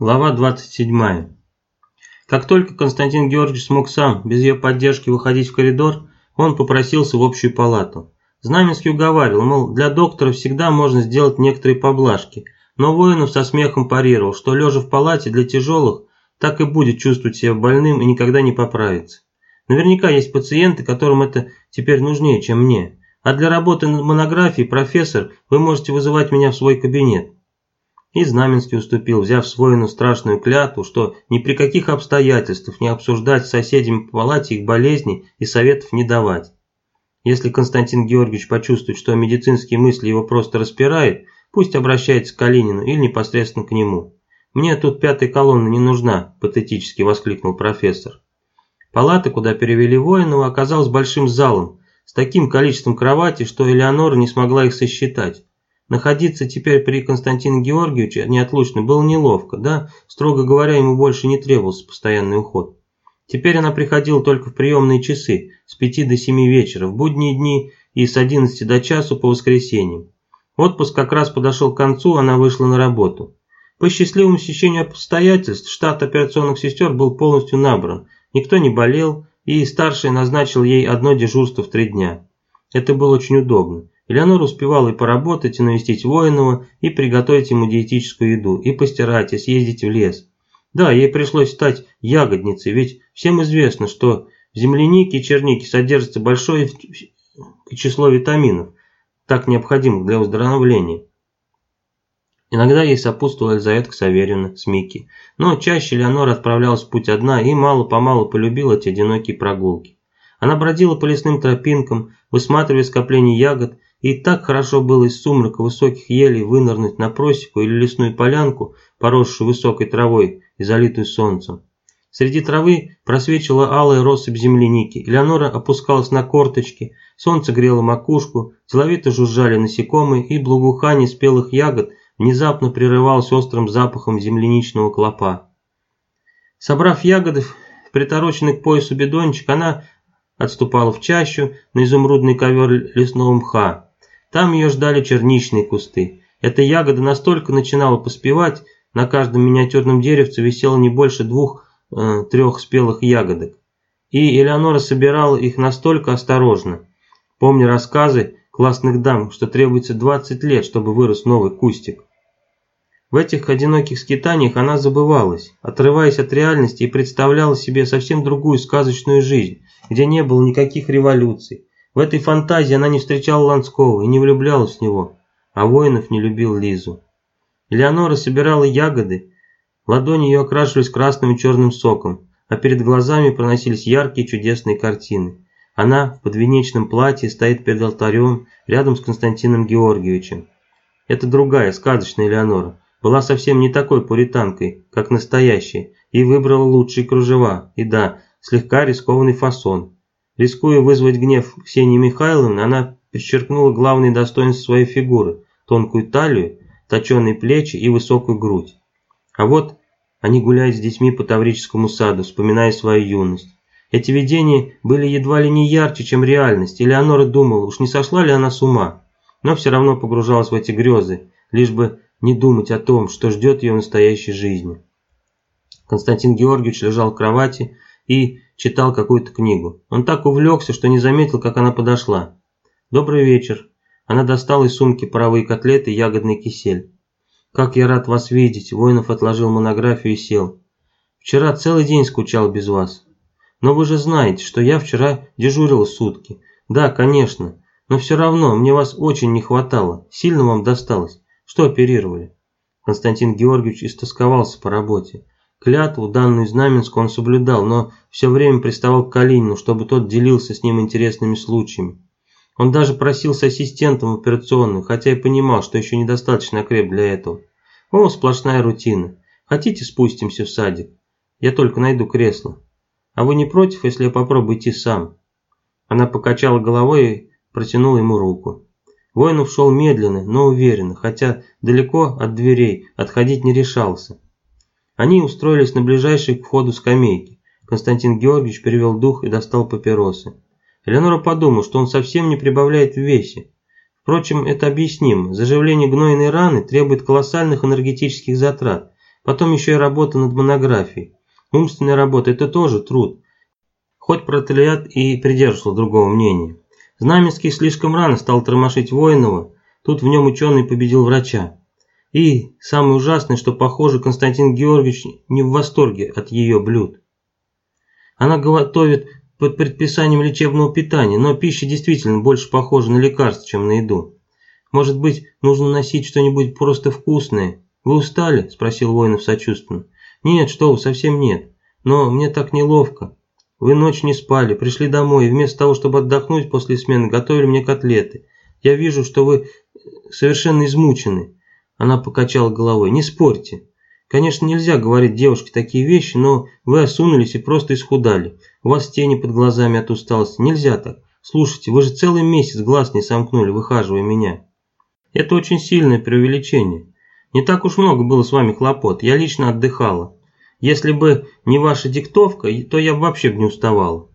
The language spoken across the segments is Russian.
Глава 27. Как только Константин Георгиевич смог сам, без ее поддержки, выходить в коридор, он попросился в общую палату. Знаменский уговаривал, мол, для доктора всегда можно сделать некоторые поблажки, но Воинов со смехом парировал, что лежа в палате для тяжелых, так и будет чувствовать себя больным и никогда не поправится. Наверняка есть пациенты, которым это теперь нужнее, чем мне. А для работы над монографией, профессор, вы можете вызывать меня в свой кабинет. И Знаменский уступил, взяв свою страшную клятву, что ни при каких обстоятельствах не обсуждать с соседями по палате их болезни и советов не давать. Если Константин Георгиевич почувствует, что медицинские мысли его просто распирают, пусть обращается к Калинину или непосредственно к нему. «Мне тут пятая колонна не нужна», – патетически воскликнул профессор. Палата, куда перевели Воинова, оказалась большим залом, с таким количеством кроватей, что Элеонора не смогла их сосчитать. Находиться теперь при Константине Георгиевиче неотлучно было неловко, да, строго говоря, ему больше не требовался постоянный уход. Теперь она приходила только в приемные часы, с 5 до 7 вечера, в будние дни и с 11 до часу по воскресеньям. Отпуск как раз подошел к концу, она вышла на работу. По счастливому стечению обстоятельств штат операционных сестер был полностью набран, никто не болел, и старший назначил ей одно дежурство в три дня. Это было очень удобно. Элеонора успевала и поработать, и навестить Воинова, и приготовить ему диетическую еду, и постирать, и съездить в лес. Да, ей пришлось стать ягодницей, ведь всем известно, что в землянике и чернике содержится большое число витаминов, так необходимых для выздоровления. Иногда ей сопутствовала Елизавета Ксаверина с Микки, но чаще Леонора отправлялась в путь одна и мало-помалу полюбила эти одинокие прогулки. Она бродила по лесным тропинкам, высматривая скопления ягод, и так хорошо было из сумрака высоких елей вынырнуть на просеку или лесную полянку, поросшую высокой травой и залитую солнцем. Среди травы просвечивала алая россыпь земляники. Элеонора опускалась на корточки, солнце грело макушку, деловито жужжали насекомые, и благоухание спелых ягод внезапно прерывалось острым запахом земляничного клопа. Собрав ягоды притороченный к поясу бидончик, она отступала в чащу на изумрудный ковер лесного мха. Там ее ждали черничные кусты. Эта ягода настолько начинала поспевать, на каждом миниатюрном деревце висело не больше двух-трех э, спелых ягодок. И Элеонора собирала их настолько осторожно, помня рассказы классных дам, что требуется 20 лет, чтобы вырос новый кустик. В этих одиноких скитаниях она забывалась, отрываясь от реальности и представляла себе совсем другую сказочную жизнь, где не было никаких революций, в этой фантазии она не встречала Ланского и не влюблялась в него, а Воинов не любил Лизу. Элеонора собирала ягоды, ладони ее окрашивались красным и черным соком, а перед глазами проносились яркие чудесные картины. Она в подвенечном платье стоит перед алтарем рядом с Константином Георгиевичем. Это другая, сказочная Элеонора, была совсем не такой пуританкой, как настоящая, и выбрала лучшие кружева, и да, слегка рискованный фасон. Рискуя вызвать гнев Ксении Михайловны, она подчеркнула главные достоинства своей фигуры – тонкую талию, точеные плечи и высокую грудь. А вот они гуляют с детьми по Таврическому саду, вспоминая свою юность. Эти видения были едва ли не ярче, чем реальность, и Леонора думала, уж не сошла ли она с ума. Но все равно погружалась в эти грезы, лишь бы не думать о том, что ждет ее в настоящей жизни. Константин Георгиевич лежал в кровати и читал какую-то книгу. Он так увлекся, что не заметил, как она подошла. «Добрый вечер». Она достала из сумки паровые котлеты и ягодный кисель. «Как я рад вас видеть!» Воинов отложил монографию и сел. «Вчера целый день скучал без вас. Но вы же знаете, что я вчера дежурил сутки. Да, конечно, но все равно мне вас очень не хватало. Сильно вам досталось. Что оперировали?» Константин Георгиевич истосковался по работе. Клятву, данную Знаменску, он соблюдал, но все время приставал к Калинину, чтобы тот делился с ним интересными случаями. Он даже просился ассистентом в операционную, хотя и понимал, что еще недостаточно окреп для этого. О, сплошная рутина. Хотите, спустимся в садик? Я только найду кресло. А вы не против, если я попробую идти сам? Она покачала головой и протянула ему руку. Воинов шел медленно, но уверенно, хотя далеко от дверей отходить не решался. Они устроились на ближайшей к входу скамейке. Константин Георгиевич перевел дух и достал папиросы. Элеонора подумала, что он совсем не прибавляет в весе. Впрочем, это объяснимо. Заживление гнойной раны требует колоссальных энергетических затрат, Потом еще и работа над монографией. Умственная работа – это тоже труд. Хоть протелиат и придерживался другого мнения. Знаменский слишком рано стал тормошить Воинова, тут в нем ученый победил врача. И самое ужасное, что, похоже, Константин Георгиевич не в восторге от ее блюд. Она готовит под предписанием лечебного питания, но пища действительно больше похожа на лекарство, чем на еду. Может быть, нужно носить что-нибудь просто вкусное? Вы устали? Спросил Воинов сочувственно. Нет, что вы, совсем нет. Но мне так неловко. Вы ночь не спали, пришли домой и вместо того, чтобы отдохнуть после смены, готовили мне котлеты. Я вижу, что вы совершенно измучены. Она покачала головой. Не спорьте. Конечно, нельзя говорить девушке такие вещи, но вы осунулись и просто исхудали. У вас тени под глазами от усталости. Нельзя так. Слушайте, вы же целый месяц глаз не сомкнули, выхаживая меня. Это очень сильное преувеличение. Не так уж много было с вами хлопот. Я лично отдыхала. Если бы не ваша диктовка, то я вообще бы не уставала.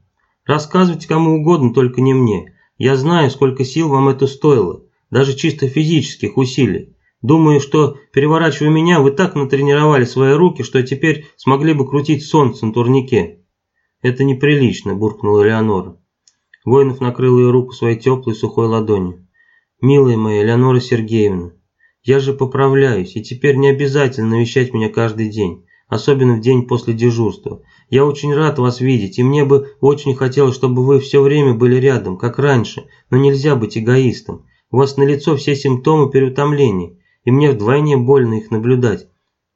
Рассказывайте кому угодно, только не мне. Я знаю, сколько сил вам это стоило. Даже чисто физических усилий. Думаю, что, переворачивая меня, вы так натренировали свои руки, что теперь смогли бы крутить солнце на турнике. Это неприлично, буркнула Леонора. Воинов накрыл ее руку своей теплой сухой ладонью. Милая моя Леонора Сергеевна, я же поправляюсь, и теперь не обязательно навещать меня каждый день, особенно в день после дежурства. Я очень рад вас видеть, и мне бы очень хотелось, чтобы вы все время были рядом, как раньше, но нельзя быть эгоистом. У вас налицо все симптомы переутомления и мне вдвойне больно их наблюдать,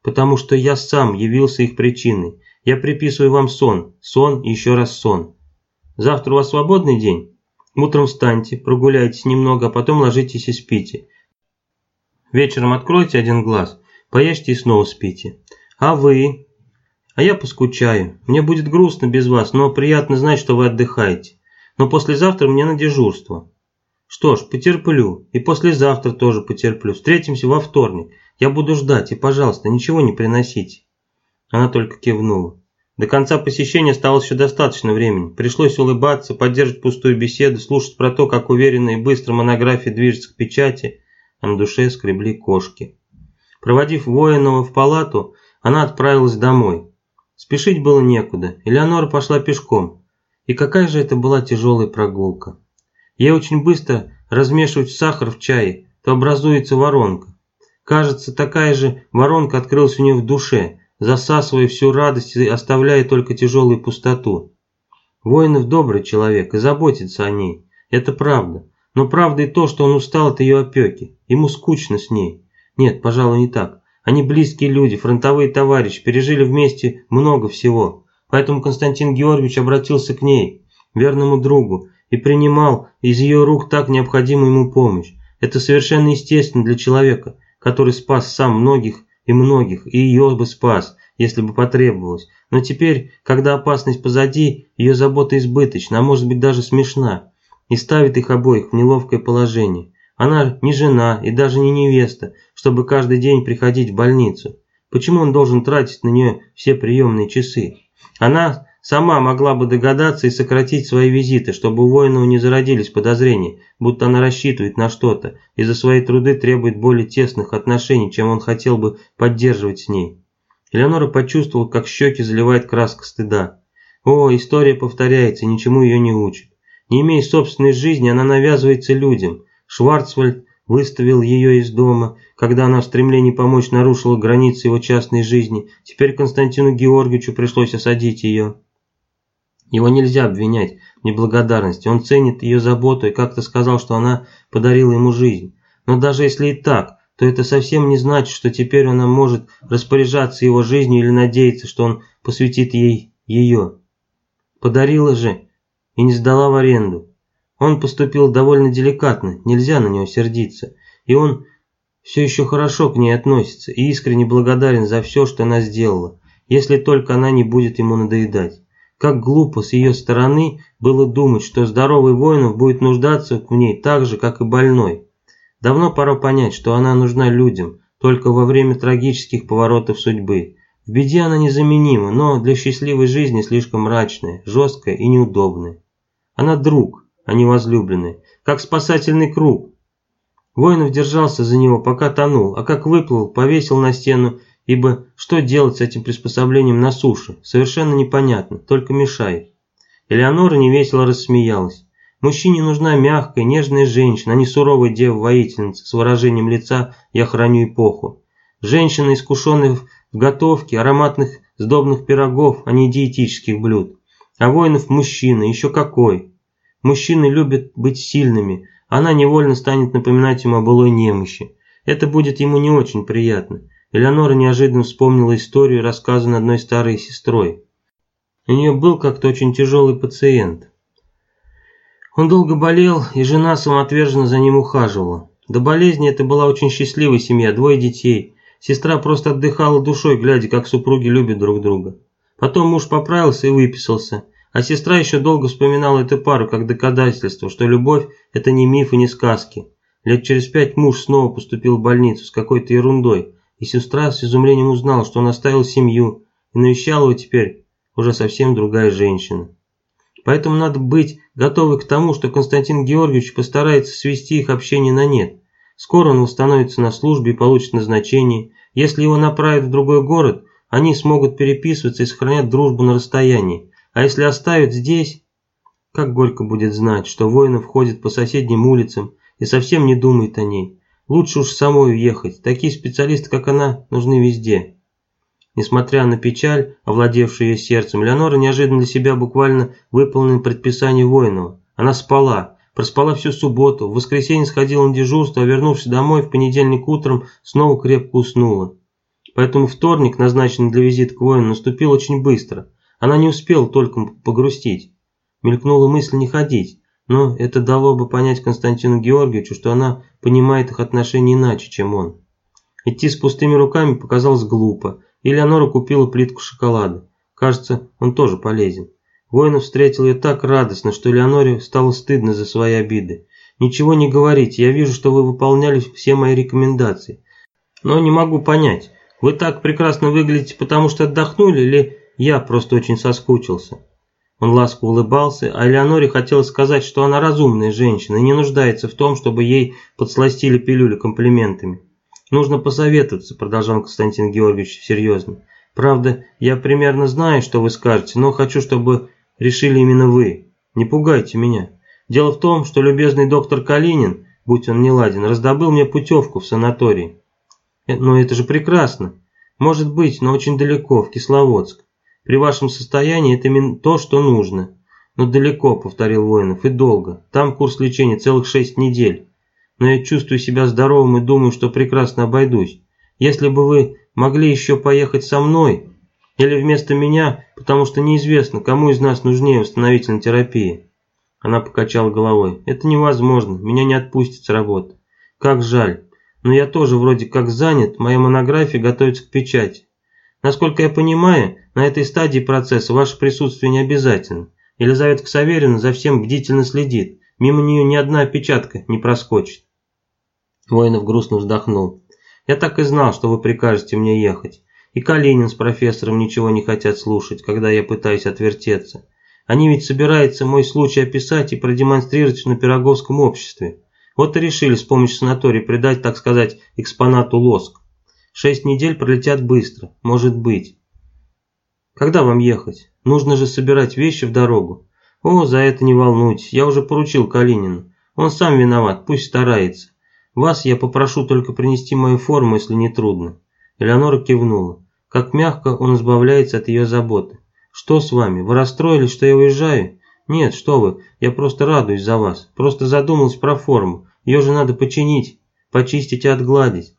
потому что я сам явился их причиной. Я приписываю вам сон, сон и еще раз сон. Завтра у вас свободный день? Утром встаньте, прогуляйтесь немного, а потом ложитесь и спите. Вечером откройте один глаз, поешьте и снова спите. А вы? А я поскучаю. Мне будет грустно без вас, но приятно знать, что вы отдыхаете. Но послезавтра мне на дежурство. Что ж, потерплю. И послезавтра тоже потерплю. Встретимся во вторник. Я буду ждать, и, пожалуйста, ничего не приносите. Она только кивнула. До конца посещения осталось еще достаточно времени. Пришлось улыбаться, поддерживать пустую беседу, слушать про то, как уверенно и быстро монография движется к печати, а на душе скребли кошки. Проводив военного в палату, она отправилась домой. Спешить было некуда, Элеонора пошла пешком. И какая же это была тяжелая прогулка. Ей очень быстро размешивать сахар в чае, то образуется воронка. Кажется, такая же воронка открылась у нее в душе, засасывая всю радость и оставляя только тяжелую пустоту. Воинов добрый человек и заботится о ней. Это правда. Но правда и то, что он устал от ее опеки. Ему скучно с ней. Нет, пожалуй, не так. Они близкие люди, фронтовые товарищи, пережили вместе много всего. Поэтому Константин Георгиевич обратился к ней, верному другу, и принимал из ее рук так необходимую ему помощь. Это совершенно естественно для человека, который спас сам многих и многих, и ее бы спас, если бы потребовалось. Но теперь, когда опасность позади, ее забота избыточна, а может быть даже смешна, и ставит их обоих в неловкое положение. Она не жена и даже не невеста, чтобы каждый день приходить в больницу. Почему он должен тратить на нее все приемные часы? Она Сама могла бы догадаться и сократить свои визиты, чтобы у Воинова не зародились подозрения, будто она рассчитывает на что-то и за свои труды требует более тесных отношений, чем он хотел бы поддерживать с ней. Элеонора почувствовала, как щеки заливает краска стыда. О, история повторяется, ничему ее не учит. Не имея собственной жизни, она навязывается людям. Шварцвальд выставил ее из дома, когда она в стремлении помочь нарушила границы его частной жизни. Теперь Константину Георгиевичу пришлось осадить ее. Его нельзя обвинять в неблагодарности, он ценит ее заботу и как-то сказал, что она подарила ему жизнь. Но даже если и так, то это совсем не значит, что теперь она может распоряжаться его жизнью или надеяться, что он посвятит ей ее. Подарила же и не сдала в аренду. Он поступил довольно деликатно, нельзя на него сердиться. И он все еще хорошо к ней относится и искренне благодарен за все, что она сделала, если только она не будет ему надоедать. Как глупо с ее стороны было думать, что здоровый воинов будет нуждаться в ней так же, как и больной. Давно пора понять, что она нужна людям, только во время трагических поворотов судьбы. В беде она незаменима, но для счастливой жизни слишком мрачная, жесткая и неудобная. Она друг, а не возлюбленная, как спасательный круг. Воинов держался за него, пока тонул, а как выплыл, повесил на стену ибо что делать с этим приспособлением на суше, совершенно непонятно, только мешает. Элеонора невесело рассмеялась. Мужчине нужна мягкая, нежная женщина, а не суровая дева-воительница с выражением лица «я храню эпоху». Женщина, искушенная в готовке ароматных сдобных пирогов, а не диетических блюд. А воинов мужчина, еще какой. Мужчины любят быть сильными, она невольно станет напоминать ему о былой немощи. Это будет ему не очень приятно. Элеонора неожиданно вспомнила историю, рассказанную одной старой сестрой. У нее был как-то очень тяжелый пациент. Он долго болел, и жена самоотверженно за ним ухаживала. До болезни это была очень счастливая семья, двое детей. Сестра просто отдыхала душой, глядя, как супруги любят друг друга. Потом муж поправился и выписался, а сестра еще долго вспоминала эту пару как доказательство, что любовь – это не миф и не сказки. Лет через пять муж снова поступил в больницу с какой-то ерундой, и сестра с изумлением узнала, что он оставил семью, и навещала его теперь уже совсем другая женщина. Поэтому надо быть готовы к тому, что Константин Георгиевич постарается свести их общение на нет. Скоро он восстановится на службе и получит назначение. Если его направят в другой город, они смогут переписываться и сохранять дружбу на расстоянии. А если оставят здесь, как горько будет знать, что воинов ходит по соседним улицам и совсем не думает о ней. Лучше уж самой уехать. Такие специалисты, как она, нужны везде. Несмотря на печаль, овладевшую ее сердцем, Леонора неожиданно для себя буквально выполнила предписание воинова. Она спала, проспала всю субботу, в воскресенье сходила на дежурство, а вернувшись домой в понедельник утром, снова крепко уснула. Поэтому вторник, назначенный для визита к воину, наступил очень быстро. Она не успела только погрустить. Мелькнула мысль не ходить, но это дало бы понять Константину Георгиевичу, что она понимает их отношения иначе, чем он. Идти с пустыми руками показалось глупо, и Леонора купила плитку шоколада. Кажется, он тоже полезен. Воинов встретил ее так радостно, что Леоноре стало стыдно за свои обиды. «Ничего не говорите, я вижу, что вы выполняли все мои рекомендации. Но не могу понять, вы так прекрасно выглядите, потому что отдохнули, или я просто очень соскучился?» Он ласково улыбался, а Элеоноре хотелось сказать, что она разумная женщина и не нуждается в том, чтобы ей подсластили пилюли комплиментами. «Нужно посоветоваться», – продолжал Константин Георгиевич серьезно. «Правда, я примерно знаю, что вы скажете, но хочу, чтобы решили именно вы. Не пугайте меня. Дело в том, что любезный доктор Калинин, будь он не ладен, раздобыл мне путевку в санаторий. Э, но это же прекрасно. Может быть, но очень далеко, в Кисловодск. При вашем состоянии это то, что нужно. Но далеко, повторил Воинов, и долго. Там курс лечения целых шесть недель но я чувствую себя здоровым и думаю, что прекрасно обойдусь. Если бы вы могли еще поехать со мной, или вместо меня, потому что неизвестно, кому из нас нужнее восстановительная терапия. Она покачала головой. Это невозможно, меня не отпустят с работы. Как жаль. Но я тоже вроде как занят, моя монография готовится к печати. Насколько я понимаю, на этой стадии процесса ваше присутствие не обязательно. Елизавета Ксаверина за всем бдительно следит. Мимо нее ни одна опечатка не проскочит. Воинов грустно вздохнул. «Я так и знал, что вы прикажете мне ехать. И Калинин с профессором ничего не хотят слушать, когда я пытаюсь отвертеться. Они ведь собираются мой случай описать и продемонстрировать на Пироговском обществе. Вот и решили с помощью санатория придать, так сказать, экспонату лоск. Шесть недель пролетят быстро, может быть. Когда вам ехать? Нужно же собирать вещи в дорогу. О, за это не волнуйтесь, я уже поручил Калинину. Он сам виноват, пусть старается. Вас я попрошу только принести мою форму, если не трудно». Элеонора кивнула. Как мягко он избавляется от ее заботы. «Что с вами? Вы расстроились, что я уезжаю?» «Нет, что вы, я просто радуюсь за вас. Просто задумался про форму. Ее же надо починить, почистить и отгладить.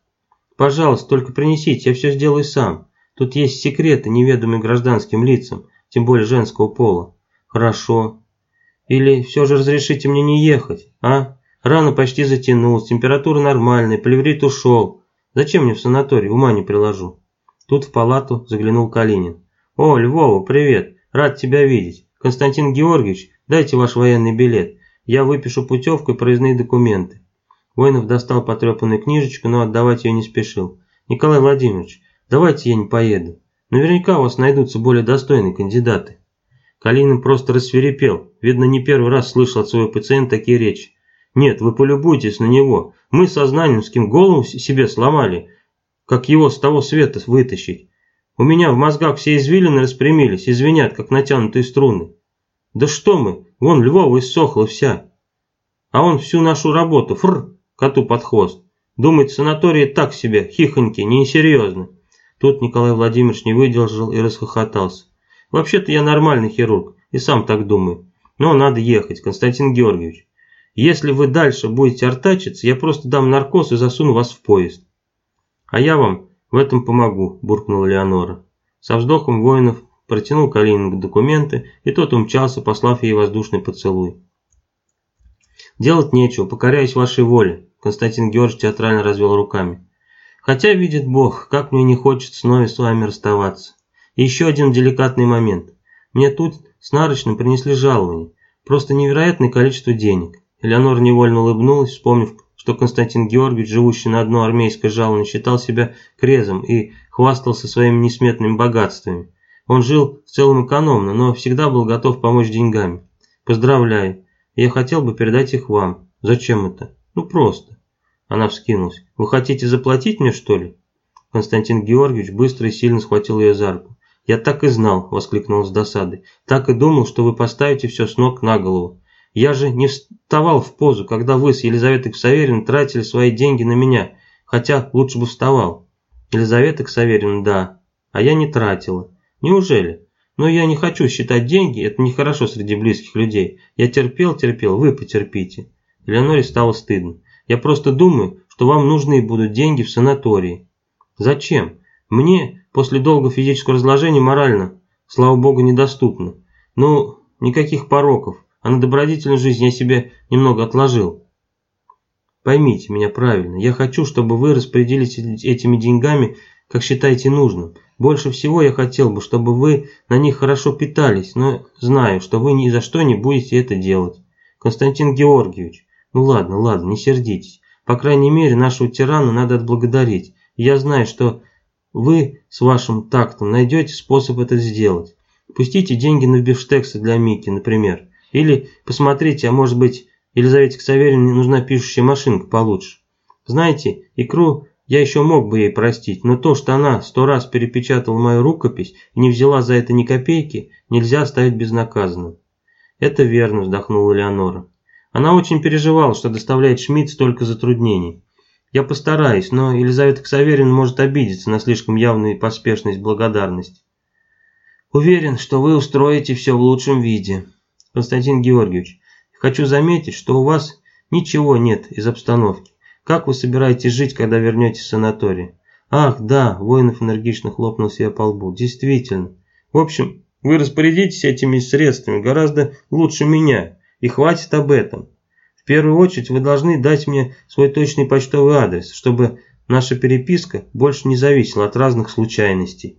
Пожалуйста, только принесите, я все сделаю сам. Тут есть секреты, неведомые гражданским лицам, тем более женского пола». «Хорошо. Или все же разрешите мне не ехать, а?» Рана почти затянулась, температура нормальная, плеврит ушел. Зачем мне в санаторий, ума не приложу. Тут в палату заглянул Калинин. «О, Львова, привет! Рад тебя видеть. Константин Георгиевич, дайте ваш военный билет. Я выпишу путевку и проездные документы». Воинов достал потрепанную книжечку, но отдавать ее не спешил. «Николай Владимирович, давайте я не поеду. Наверняка у вас найдутся более достойные кандидаты». Калинин просто рассверепел. Видно, не первый раз слышал от своего пациента такие речи. Нет, вы полюбуйтесь на него. Мы со Знаменским голову себе сломали. как его с того света вытащить. У меня в мозгах все извилины распрямились и звенят, как натянутые струны. Да что мы, вон Львова иссохла вся. А он всю нашу работу, фр, коту под хвост. Думает, санатории так себе, хихоньки, несерьезно. Тут Николай Владимирович не выдержал и расхохотался. Вообще-то я нормальный хирург, и сам так думаю. Но надо ехать, Константин Георгиевич. Если вы дальше будете артачиться, я просто дам наркоз и засуну вас в поезд. А я вам в этом помогу, буркнула Леонора. Со вздохом воинов протянул Калинин документы, и тот умчался, послав ей воздушный поцелуй. «Делать нечего, покоряюсь вашей воле», Константин Георгиевич театрально развел руками. «Хотя, видит Бог, как мне не хочется снова с вами расставаться. Еще один деликатный момент. Мне тут с нарочным принесли жалование. Просто невероятное количество денег. Элеонора невольно улыбнулась, вспомнив, что Константин Георгиевич, живущий на одно армейское жалование, считал себя крезом и хвастался своими несметными богатствами. Он жил в целом экономно, но всегда был готов помочь деньгами. Поздравляю. Я хотел бы передать их вам. Зачем это? Ну просто. Она вскинулась. Вы хотите заплатить мне, что ли? Константин Георгиевич быстро и сильно схватил ее за руку. «Я так и знал», – воскликнул с досадой. «Так и думал, что вы поставите все с ног на голову. Я же не вставал в позу, когда вы с Елизаветой Ксавериной тратили свои деньги на меня, хотя лучше бы вставал. Елизавета Ксаверина, да, а я не тратила. Неужели? Но я не хочу считать деньги, это нехорошо среди близких людей. Я терпел, терпел, вы потерпите. Элеоноре стало стыдно. Я просто думаю, что вам нужны будут деньги в санатории. Зачем? Мне после долгого физического разложения морально, слава богу, недоступно. Ну, никаких пороков а на добродетельную жизнь я себе немного отложил. Поймите меня правильно, я хочу, чтобы вы распорядились этими деньгами, как считаете нужным. Больше всего я хотел бы, чтобы вы на них хорошо питались, но знаю, что вы ни за что не будете это делать. Константин Георгиевич, ну ладно, ладно, не сердитесь. По крайней мере, нашего тирана надо отблагодарить. я знаю, что вы с вашим тактом найдете способ это сделать. Пустите деньги на бифштексы для Мики, например. Или посмотрите, а может быть, Елизавете Ксаверине нужна пишущая машинка получше. Знаете, икру я еще мог бы ей простить, но то, что она сто раз перепечатала мою рукопись и не взяла за это ни копейки, нельзя оставить безнаказанным. Это верно, вздохнула Леонора. Она очень переживала, что доставляет Шмидт столько затруднений. Я постараюсь, но Елизавета Ксаверина может обидеться на слишком явную поспешность благодарности. Уверен, что вы устроите все в лучшем виде. Константин Георгиевич, хочу заметить, что у вас ничего нет из обстановки. Как вы собираетесь жить, когда вернетесь в санаторий? Ах, да, Воинов энергично хлопнул себя по лбу. Действительно. В общем, вы распорядитесь этими средствами гораздо лучше меня. И хватит об этом. В первую очередь вы должны дать мне свой точный почтовый адрес, чтобы наша переписка больше не зависела от разных случайностей.